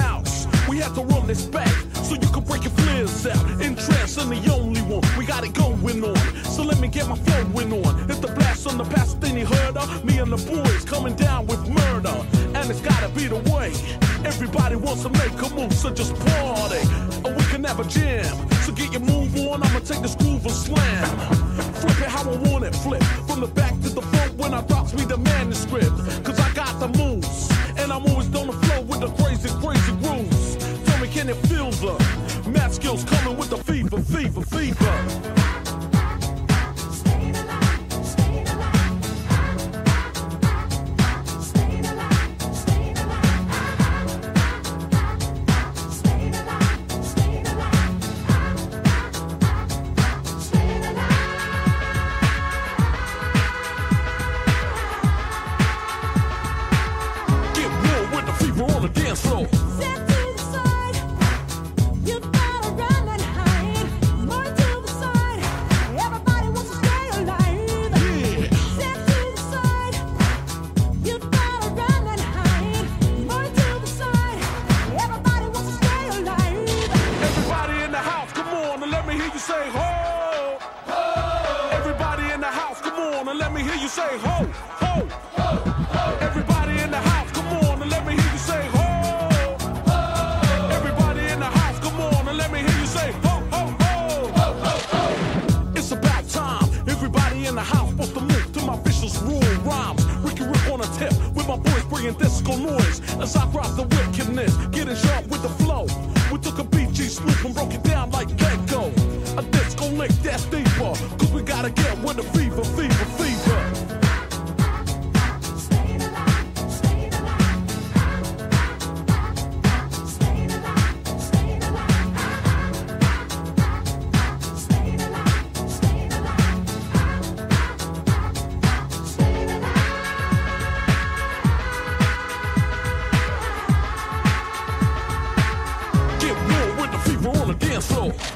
House. We have to run this back so you can break your flares out. In trance, I'm the only one. We got it going on. So let me get my flowing on. If the blast on the past, then you heard of me and the boys coming down with murder. And it's gotta be the way. Everybody wants to make a move, so just party. Or we can have a jam. So get your move on, I'ma take this groove and slam. Flip it how I want it, flip. From the back to the front when I drops me the manuscript. Cause I Me, can you feel the uh, math skills coming with the fever, fever, fever? Say ho. Everybody in the house, come on and let me hear you say ho, ho. Ho, ho. Everybody in the house, come on and let me hear you say ho. Everybody in the house, come on and let me hear you say ho, ho, ho. Ho! It's about time. Everybody in the house supposed to move to my vicious rule rhymes. Ricky Rick on a tip with my boys bringing disco noise as I drop the wickedness, getting fever, fever, fever. dance floor.